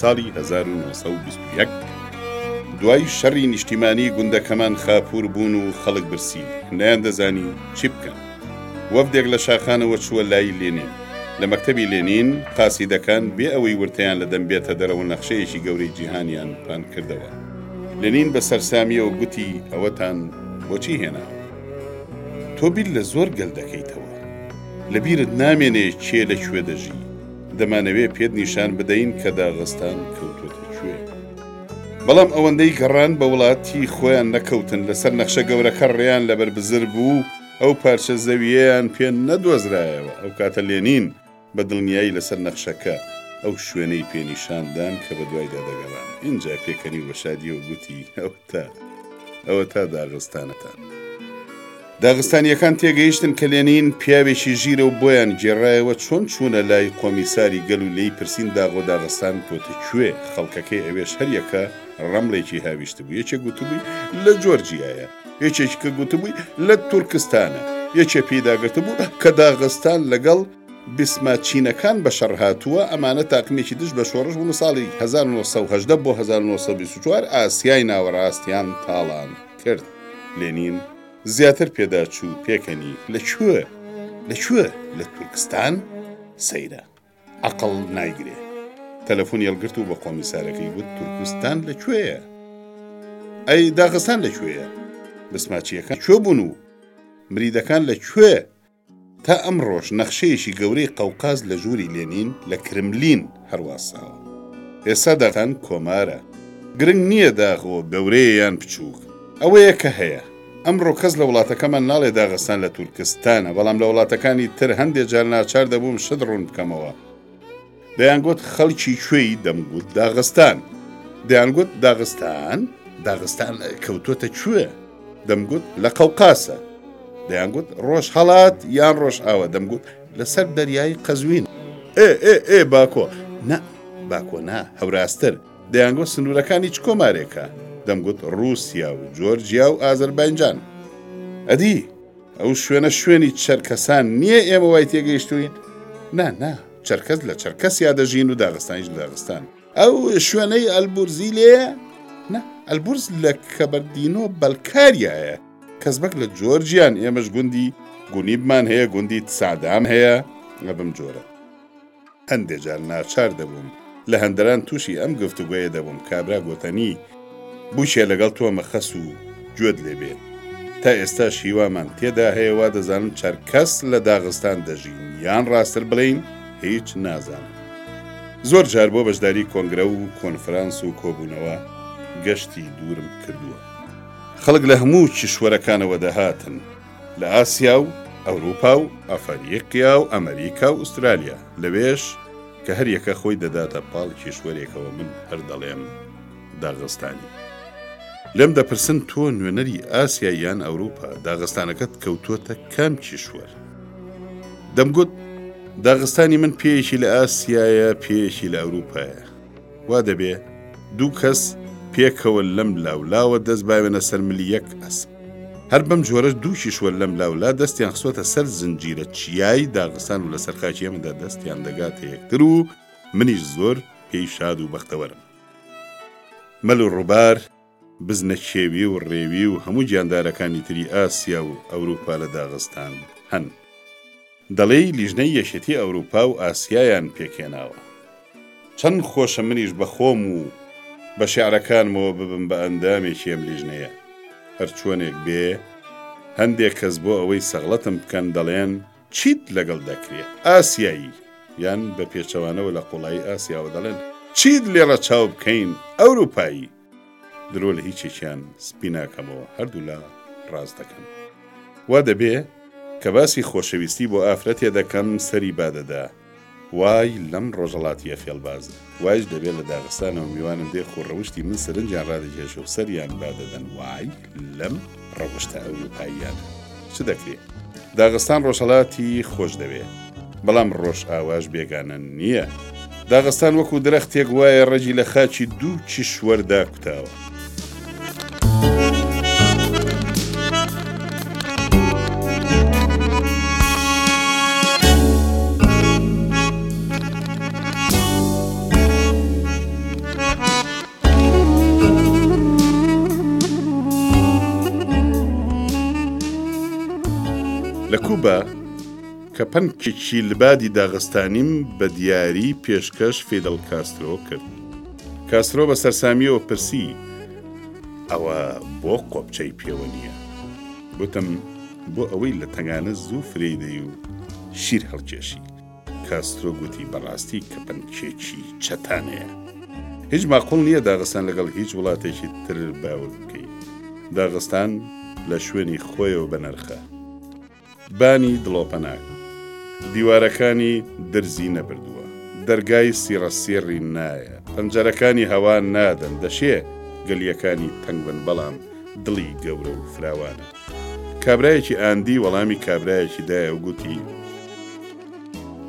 ساڵی 1920 دوای شەڕی نیشتیمانی گوندەکەمان خاپوور بوون و خەڵک برسی نەیان دەزانی چی بکەن. وەفدێک لە شاخانەوە چووە لای لێنین. لە مەکتەبی لێنین، قاسیدەکان بێ ئەوەی ورتەیان لە دەم بێتە دەرەوە نەخشەیەکی گەورەی جیهانیان پان کردەوە. لێنین بە سەرسامییەوە گوتی، ئەوەتان بۆچی هێناوە؟ تۆ بیر لە زۆر گەل دەکەیتەوە. لە بیرت نامێنێ کێ لە کوێ دەژی. دەمانەوێ پێت نیشان بدەین کە داغستان کەوتۆتە کوێ. بەڵام ئەوەندەی گەڕان بە وڵاتی خۆیان نەکەوتن لەسەر نەخشە گەورەکە ڕێیان لە بەربزر بوو ئەو پارچە زەویەیان پێ نەدۆزرایەوە ئەو کاتە لێنین بە دڵنیایی لەسەر نەخشەکە ئەو شوێنەی پێنیشاندان کە بە دوایدا دەگەڕان ئینجا پێکەنی و بە شادیەوە گوتی ئەوە تا ئەوە تا داغستانەتان. داغستانییەکان تێگەیشتن کە لێنین پیاوێکی ژیرە و بۆیان گێڕایەوە چۆن چوونە لای کۆمیساری گەل و لێی پرسین داغۆ داغستان بۆتە کوێ؟ خەڵکەکەی ئەوێش هەر یەکە ڕەمڵێکی هاویشتبوو یەکێ گوتبووی لە جۆرجیایە یەکێکیکە گوتبووی لە تورکستانە یەکێ پێی داگرتبوو کە داغستان لەگەڵ بیسمە چینەکان بە شەڕ هاتووە ئەمانە تاقمێکی دژ بە شۆڕش بوون و ساڵی هەزار و نۆ سەد و هەژدە بۆ هەزار و نۆ سەد و بیست و چوار ئاسیای ناوەڕاستیان تاڵاند. کرد. لێنین زیاتر پێداچوو، پێکەنی، لە کوێ؟ لە کوێ؟ لە تورکستان؟ سەیرە! عەقڵ نایگرێ! تەلەفۆنی هەڵگرت و بە کۆمیسارەکەی گوت، تورکستان لە کوێیە؟ ئەی داغستان لە کوێیە؟ بسماچییەکان لە کوێ بوون و مریدەکان لە کوێ؟ تا ئەمڕۆش نەخشەیەکی گەورەی قەوقاز لە ژووری لێنین لە کرملین هەر واساوە. ئێستا داغەکان کۆمارە. گرنگ نییە داغۆ گەورەیە یان بچووک. ئەوەیە کە هەیە. ئەمڕۆ کەس لە وڵاتەکەمان ناڵێ داغستان لە تورکستانە، بەڵام لە وڵاتەکانی تر هەندێ جار ناچار دەبووم شت ڕوون بکەمەوە. دەیانگوت خەڵکی کوێی دەمگوت داغستان دەیانگوت داغستان داغستان کەوتۆتە کوێ دەمگوت لە قەوقاسە دەیانگوت ڕۆژ هەڵات یان ڕۆژ ئاوە دەمگوت لەسەر دەریایی قەزوین ئێ ئێ ئێ باکۆ نە باکۆنا هەوراستر دەیانگۆ سنوورەکانی چ کۆمارێکە دەمگوت رووسیا و جۆرجیا و ئازربایجان ئەدی ئەو شوێنە شوێنی چەرکەسان نییە ئێمە وای تێگەیشتوین نا نا چەرکەس لە چەرکەسیا دەژین و داغستانیش لە داغستان. ئەو شوێنەی ئەلبورزی لێیە؟ نە ئەلبورز لە کەبەردینۆ بەلکاریایە کەزبەک لە جۆرجیان ئێمەش گوندی گونیبمان هەیە گوندی سادام هەیە لە بم جۆرە هەندێجار ناچار دەبووم لە هەندەران تووشی ئەم گفتوگۆیە دەبووم کابرا گۆتەنی بووکێ لەگەڵ تۆ مەخەس و گوێت لێ بێ تا ئێستاش هیوامان تێدا هەیە وا دەزانم چەرکەس لە داغستان دەژین یان ڕاستتر بڵێین هیچ نازانن زۆر جار بۆ بەشداری کۆنگرە و کۆنفرانس و کۆبوونەوە گەشتی دوورم کردووە خەڵک لە هەموو کیشوەرەکانەوە دەهاتن لە ئاسیا و ئەوروپا و ئەفەریقیا و ئەمریکا و ئوسترالیا لەوێش کە هەریەکە خۆی دەداتە پاڵ کیشوەرێکەوە من هەر دەڵێم داغستانی. لێم دەپرسن تۆ نوێنەری ئاسیا یان ئەوروپا، داغستانەکەت کەوتووەتە کام کیشوەر؟ دەمگوت داغستانی من پێیەکی لە ئاسیایە پێیەکی لە ئەوروپایە. وا دەبێ دوو کەس پێکەوە لەم لاولاوە دەست باوێنە سەر ملی یەک ئەسپ. هەر بەم جۆرەش دوو کیشوەر لەم لاولا دەستیان خسۆتە سەر زنجیرە چیای داغستان و لەسەر خاکی ئێمەدا دەستیان دەگاتە یەکتر و منیش زۆر پێی شاد و بەختەوەرم. مەل و ڕوبار، بزنە کێوی و ڕێوی و هەموو گیاندارەکانی تری ئاسیا و ئەوروپا لە داغستان هەن. دەڵێی لیژنەی یەکێتی ئەوروپا و ئاسیایان پێکهێناوە. چەند خۆشە منیش بە خۆم و بە شیعرەکانمەوە ببم بە ئەندامێکی ئەم لیژنەیە. هەرچۆنێک بێ، هەندێک کەس بۆ ئەوەی سەغڵەتم بکەن دەڵێن، چیت لەگەڵ دەکرێ؟ ئاسیایی، یان بە پێچەوانەوە لە قوڵایی ئاسیاوە دەڵێن، چیت لێ ڕەچاو بکەین؟ ئەوروپایی، درۆ لە هیچێکیان سپی ناکەمەوە، هەردوولا ڕاست دەکەن. وا دەبێ کە باسی خۆشەویستی بۆ ئافرەتێ دەکەم سەری بادەدا. وای لەم ڕۆژەڵاتییە فێڵبازە! وایش دەبێ لە داغستانەوە میوانم دێ خۆ ڕەوشتی من سەرنجیان ڕادەکێشێ و سەریان با دەدەن وای لەم ڕەوشتە ئەورووپاییانە! چ دەکرێ؟ داغستان ڕۆژهەڵاتی خۆش دەوێ، بەڵام ڕۆژئاواش بێگانە نییە. داغستان وەکوو درەختێک وایە ڕەگی لە خاکی دوو کیشوەردا لە کوبا کە پنکێکی لبادی داغستانیم بە دیاری پێشکەش فیدل کاسترۆ کرد. کاسترۆ بە سەرسامییەوە پرسی، ئەوە بۆ قۆپچەی پێوە نییە؟ گوتم، بۆ ئەوەی لە تەنگانە زوو فرێی دەی و شیر هەڵکێشی. کاسترۆ گوتی، بەڕاستی کەپەنکێکی چەتانەیە. هیچ ماقووڵ نییە داغستان لەگەڵ هیچ وڵاتێکی تر باوک بکەی. داغستان لە شوێنی خۆیەوە بەنرخە. بانی دڵۆپەناک دیوارەکانی درزی نەبردووە، دەرگای سیڕە سیڕی نایە، پەنجەرەکانی هەوا نادەن، دەشێ گەلییەکانی تەنگ بن بەڵام دڵی گەورە و فراوانە. کابرایەکی ئاندی وەڵامی کابرایەکی دایە و گوتی.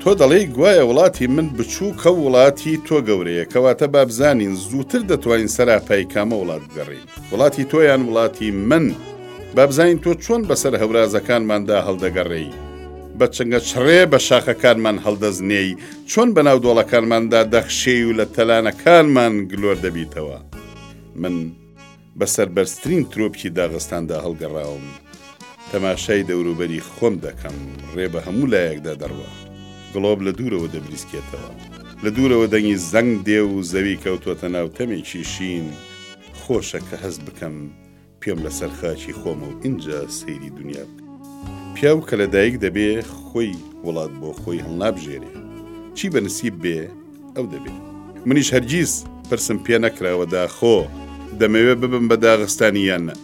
تۆ دەڵێی گوایە وڵاتی من بچووکە و وڵاتی تۆ گەورەیە کەواتە بابزانین زووتر دەتوانین سەراپای کامە وڵات بگەڕین وڵاتی تۆیان وڵاتی من بابزین تۆ چۆن بەسەر هەورازەکانماندا هەڵدەگەڕێی بە چنگە چڕێ بە شاخەکانمان هەڵدەزنێی چۆن بە ناو دۆڵەکانماندا دەخشێی و لە تەلانەکانمان گلۆر دەبیتەوە من بە سەربەرزترین ترۆپکی داغستاندا هەڵگەڕاوم. تەماشای دەوروبەری خۆم دەکەم، ڕێ بە هەموو لایەکدا دەڕوا. گڵۆپ لە دوورەوە دەبریسکێتەوە. لە دوورەوە دەنگی زەنگ دێ و زەوی کەوتووەتە ناو تەمێکی شین. خۆشە کە هەست بکەم پێم لەسەر خاکی خۆمە و ئینجا سەیری دونیا بکەم. پیاو کە لەدایک دەبێ خۆی وڵات بۆ خۆی هەڵنابژێرێ. چی بە نسیب بێ، ئەو دەبێت منیش هەرگیز پرسم پێ نەکراوە داخۆ دەمەوێ ببم بە داغستانی یان نە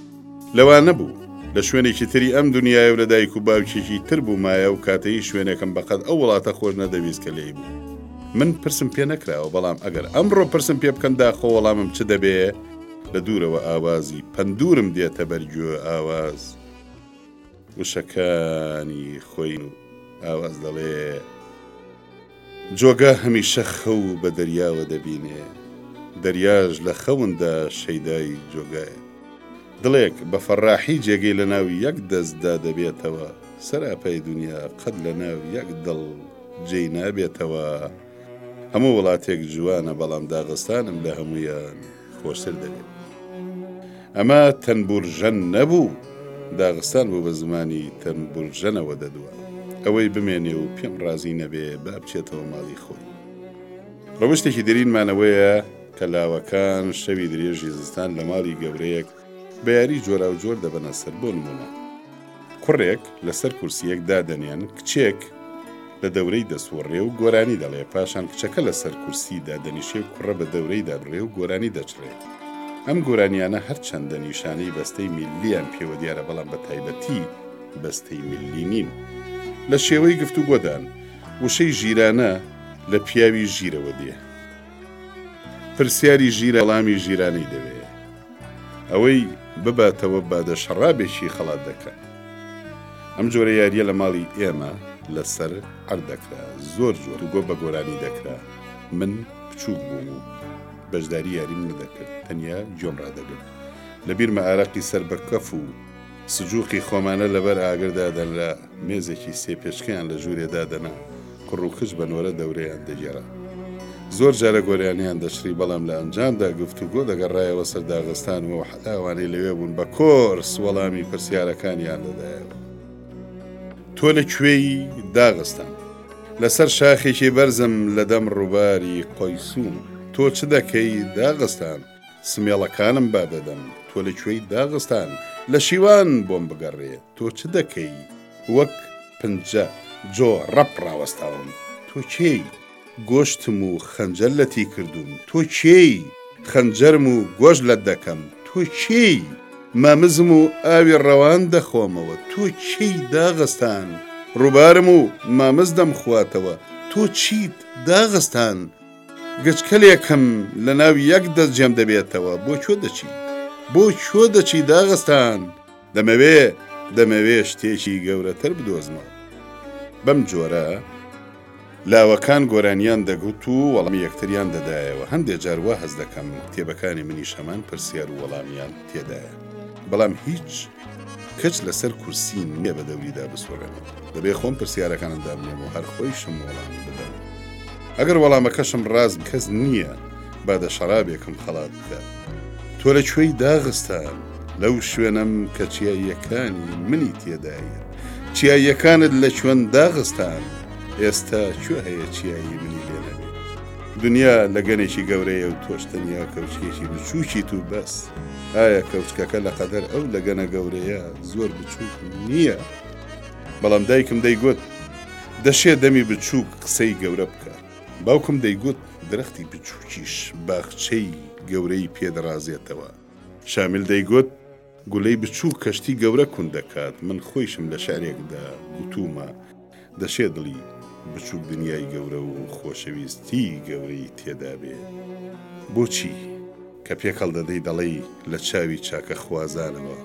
لەوا نەبوو لە شوێنێکی تری ئەم دنیای و لە دایک و باوکێکی تر بوومایە و کاتەی شوێنێکم بەقەت ئەو وڵاتە خۆش نەدەویست کە لێی بوو من پرسم پێ نەکراوە بەڵام ئەگەر ئەمڕۆ پرسم پێ بکەن داخۆ وەڵامم چ دەبێ لە دوورەوە ئاوازی پندورم دێتە بەرگوێ ئاواز وشەکانی خۆین و ئاواز دەڵێ جۆگا هەمیشە خەو بە دەریاوە دەبینێ، دەریاش لە خەوندا شەیدای جۆگایە. دڵێک بە فەڕاحی جێگەی لە ناو یەک دەستدا دەبێتەوە، سەراپای دونیا قەت لە ناو یەک دڵ جێی نابێتەوە. هەموو وڵاتێک جوانە بەڵام داغستانم لە هەموویان. خۆشتر دەبێت. ئەمە تەنبورژەن نەبوو، داغستان بوو بە زمانی تەنبورژەنەوە دەدوا. ئەوەی بمێنێ و پێم ڕازی نەبێ با بچێتەوە ماڵی خۆی. ڕەوشتێکی دەرینمانەوەیە کە لاوەکان شەوی درێژی زستان لە ماڵی گەورەیەک بە یاری جۆراوجۆر دەبەنە سەر بۆ نموونە کوڕێک لەسەر کورسییەک دادەنێن کچێک لە دەورەی دەسوڕێ و گۆرانی دەڵێ پاشان کچەکە لەسەر کورسی دادەنیشێ و کوڕە بە دەورەی دادڕێ و گۆرانی دەچڕێ ئەم گۆرانیانە هەرچەندە نیشانەی بەستەی میلیان پێوە دیارە بەڵام بە تایبەتی بەستەی میلی نین لە شێوەی گفتوگۆدان وشەی ژیرانە لە پیاوی ژیرەوە دێ پرسیاری ژیرە وەڵامی ژیرانەی دەوێ ئەوەی بباتەوە بادە شەڕابێکی خەڵات دەکا ئەم جۆرە یاریە لە ماڵی ئێمە لەسەر عەر دەکرا زۆر جۆر گۆ بە گۆرانی دەکرا من بچووک بووم و بەشداری یاریم نەدەکرد تەنیا جۆم ڕادەگرت لە بیرمە ئارەقی سەر بە کەف و سجووقی خۆمانە لەبەر ئاگردا دەنرا مێزێکی سێ پێچکەیان لە ژوورێ دادەنا، کوڕ و کچ بە نۆرە دەورەیان دەگێرا. زۆر جارە گۆریانیان دەچڕی، بەڵام لە ئەنجامدا گفتوگۆ دەگەڕایەوە سەر داغستانەوە و حەتا ئەوانەی لەوێ بوون بە کۆرس وەڵامی پرسیارەکانیان دەدایەوە. تۆ لە کوێی؟ داغستان. لەسەر شاخێکی بەرزم لە دەم ڕووباری قۆیسووم. تۆ چ دەکەی؟ داغستان. سمێڵەکانم با دەدەم، تۆ لە کوێی داغستان، لە شیوان بۆم بگەڕێ، تۆ چ دەکەی؟ وەک پنجە جۆ ڕەپ ڕاوەستاوم، تۆ کێی؟ گۆشتم و خەنجەر لەتی کردووم، تۆ کێی؟ خەنجەرم و گۆشت لەت دەکەم، تۆ کێی؟ مەمزم و ئاوی ڕەوان دەخۆمەوە، تۆ کێی؟ داغستان ڕووبارم و مەمز دەمخواتەوە، تۆ چیت؟ داغستان. گچکەلێکم لە ناو یەک دەست جێم دەبێتەوە بۆ کوێ دەچی بۆ کوێ دەچی داغستان دەمەوێ دەمەوێ شتێکی گەورەتر بدۆزمەوە بەم جۆرە لاوەکان گۆرانیان دەگوت و وەڵام یەکتریان دەدایەوە هەندێک جاروا هەز دەکەم کتێبەکانی منیش هەمان پرسیار و وەڵامیان تێدایە بەڵام هیچ کچ لەسەر کورسی نییە بە دەوریدا بسوڕێنم دەبێ خۆم پرسیارەکانم دابنێم و هەر خۆیشم وەڵام بدەم ئەگەر وەڵامەکەشم ڕاست کەس نییە با دە شەرابێکم خەڵات بکە تۆ لە کوێی داغستان لەو شوێنەم کە چیاییەکانی منی تێدایە چیاییەکانت لە چۆن داغستان ئێستا کوێ هەیە چیایی منی لێنەبێ دنیا لە گەنێکی گەورەیە و تۆشتەنیا کەوچکێکی بچووکیت و بەس ئایا کەوچکەکە لە قەدەر ئەو لە گەنە گەورەیە زۆر بچووک نییە بەڵام دایکم دەیگوت دەشێ دەمی بچووک قسەی گەورە بکە باوکم دەیگوت درەختی بچووکیش باخچەی گەورەی پێدەڕازێتەوە شامیل دەیگوت گولەی بچوو کەشتی گەورە کون دەکات من خۆیشم لە شعرێکدا گوتومە دەشێ دڵی بچوک دنیای گەورە و خۆشەویستی گەورەی تێدابێ بۆچی کە پێک هەڵدەدەی دەڵێی لە چاوی چاکە خوازانەوە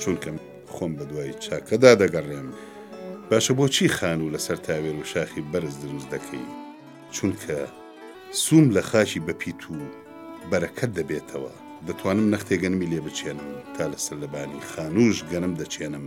چونکە خۆم بەدوای چاکەدا دەگەڕێم باشە بۆچی خانوو لەسەر تاوێر و شاخی بەرز دروست دەکەی چونکە سووم لە خاکی بەپیت و بەرەکەت دەبێتەوە دەتوانم نەختێ گەنمی لێ بچێنم تا لەسەر لەبانی خانووش گەنم دەچێنم